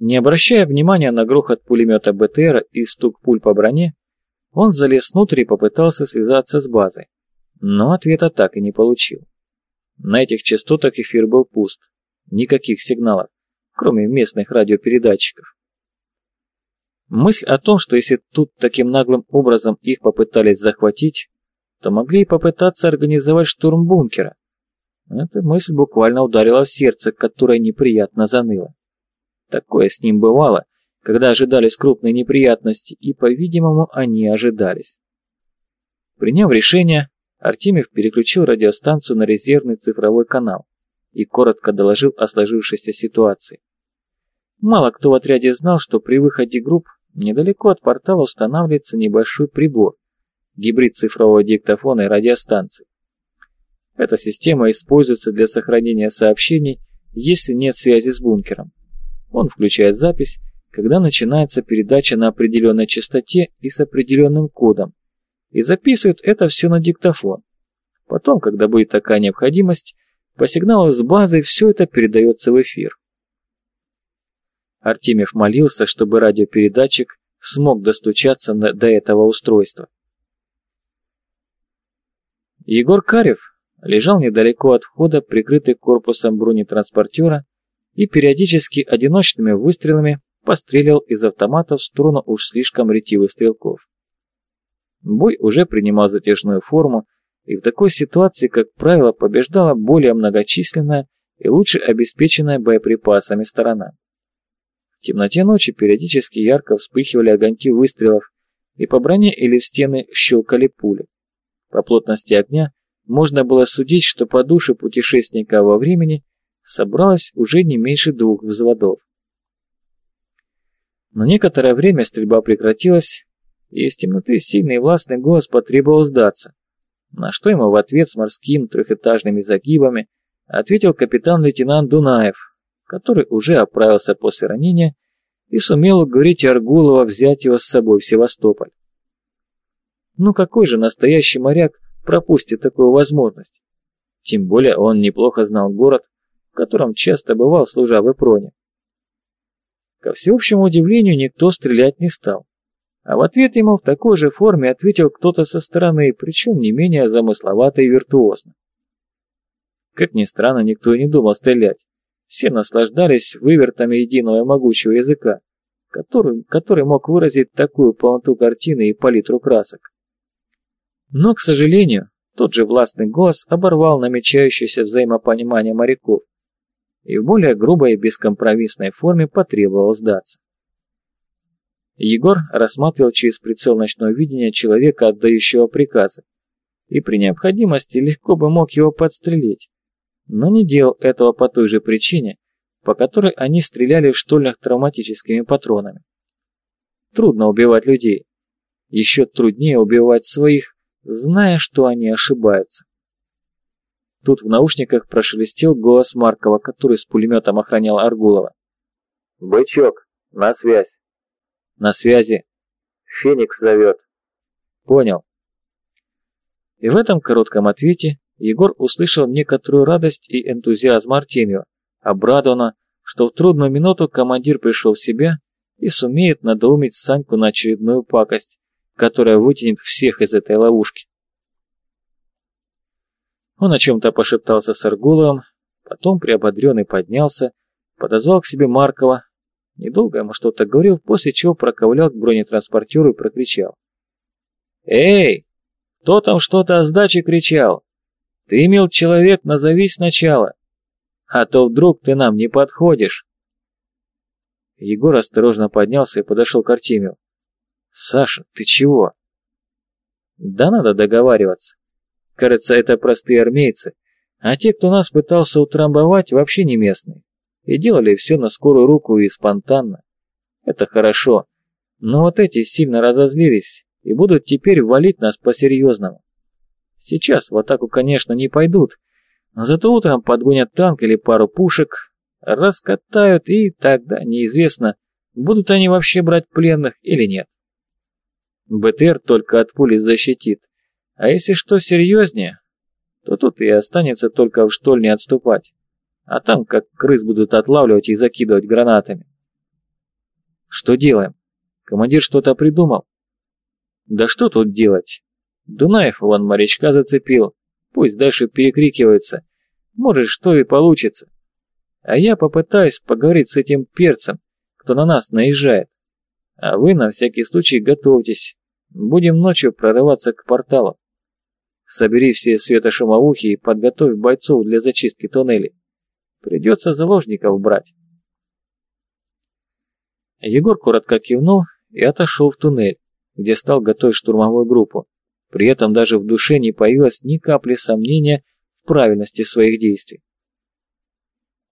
Не обращая внимания на грохот пулемета БТР и стук пуль по броне, он залез внутрь и попытался связаться с базой, но ответа так и не получил. На этих частотах эфир был пуст, никаких сигналов, кроме местных радиопередатчиков. Мысль о том, что если тут таким наглым образом их попытались захватить, то могли и попытаться организовать штурм бункера. Эта мысль буквально ударила в сердце, которое неприятно заныло. Такое с ним бывало, когда ожидались крупные неприятности, и, по-видимому, они ожидались. Приняв решение, Артемьев переключил радиостанцию на резервный цифровой канал и коротко доложил о сложившейся ситуации. Мало кто в отряде знал, что при выходе групп недалеко от портала устанавливается небольшой прибор, гибрид цифрового диктофона и радиостанции. Эта система используется для сохранения сообщений, если нет связи с бункером. Он включает запись, когда начинается передача на определенной частоте и с определенным кодом, и записывает это все на диктофон. Потом, когда будет такая необходимость, по сигналу с базы все это передается в эфир. Артемьев молился, чтобы радиопередатчик смог достучаться до этого устройства. Егор Карев лежал недалеко от входа, прикрытый корпусом бронетранспортера, и периодически одиночными выстрелами постреливал из автомата в сторону уж слишком ретивых стрелков. Бой уже принимал затяжную форму, и в такой ситуации, как правило, побеждала более многочисленная и лучше обеспеченная боеприпасами сторона. В темноте ночи периодически ярко вспыхивали огоньки выстрелов, и по броне или в стены щелкали пули. По плотности огня можно было судить, что по душе путешественника во времени собралось уже не меньше двух взводов. На некоторое время стрельба прекратилась, и из темноты сильный властный голос потребовал сдаться, на что ему в ответ с морским трехэтажными загибами ответил капитан-лейтенант Дунаев, который уже оправился после ранения и сумел уговорить Аргулова взять его с собой в Севастополь. Ну какой же настоящий моряк пропустит такую возможность? Тем более он неплохо знал город, котором часто бывал, служа в Эпроне. Ко всеобщему удивлению никто стрелять не стал. А в ответ ему в такой же форме ответил кто-то со стороны, причем не менее замысловато и виртуозно. Как ни странно, никто и не думал стрелять. Все наслаждались вывертами единого и могучего языка, который, который мог выразить такую полноту картины и палитру красок. Но, к сожалению, тот же властный голос оборвал намечающееся взаимопонимание моряков и в более грубой и бескомпромиссной форме потребовал сдаться. Егор рассматривал через прицел ночного видения человека, отдающего приказы, и при необходимости легко бы мог его подстрелить, но не делал этого по той же причине, по которой они стреляли в штольнях травматическими патронами. Трудно убивать людей. Еще труднее убивать своих, зная, что они ошибаются. Тут в наушниках прошелестел голос Маркова, который с пулеметом охранял Аргулова. «Бычок, на связь!» «На связи!» «Феникс зовет!» «Понял!» И в этом коротком ответе Егор услышал некоторую радость и энтузиазм Артемию, обрадованно, что в трудную минуту командир пришел в себя и сумеет надоумить Саньку на очередную пакость, которая вытянет всех из этой ловушки. Он о чем-то пошептался с Аргуловым, потом приободренный поднялся, подозвал к себе Маркова, недолго ему что-то говорил, после чего проковылял к бронетранспортеру и прокричал. «Эй, кто там что-то о сдаче кричал? Ты, имел человек, назовись сначала, а то вдруг ты нам не подходишь». Егор осторожно поднялся и подошел к Артемию. «Саша, ты чего?» «Да надо договариваться. Кажется, это простые армейцы, а те, кто нас пытался утрамбовать, вообще не местные. И делали все на скорую руку и спонтанно. Это хорошо. Но вот эти сильно разозлились и будут теперь валить нас по-серьезному. Сейчас в атаку, конечно, не пойдут, но зато утром подгонят танк или пару пушек, раскатают, и тогда неизвестно, будут они вообще брать пленных или нет. БТР только от пули защитит, а если что серьезнее, то тут и останется только в штольне отступать. А там как крыс будут отлавливать и закидывать гранатами. Что делаем? Командир что-то придумал? Да что тут делать? Дунаев вон морячка зацепил. Пусть дальше перекрикивается. Может, что и получится. А я попытаюсь поговорить с этим перцем, кто на нас наезжает. А вы на всякий случай готовьтесь. Будем ночью прорываться к порталу. Собери все светошумовухи и подготовь бойцов для зачистки туннелей. Придется заложников брать. Егор коротко кивнул и отошел в туннель, где стал готовить штурмовую группу. При этом даже в душе не появилось ни капли сомнения в правильности своих действий.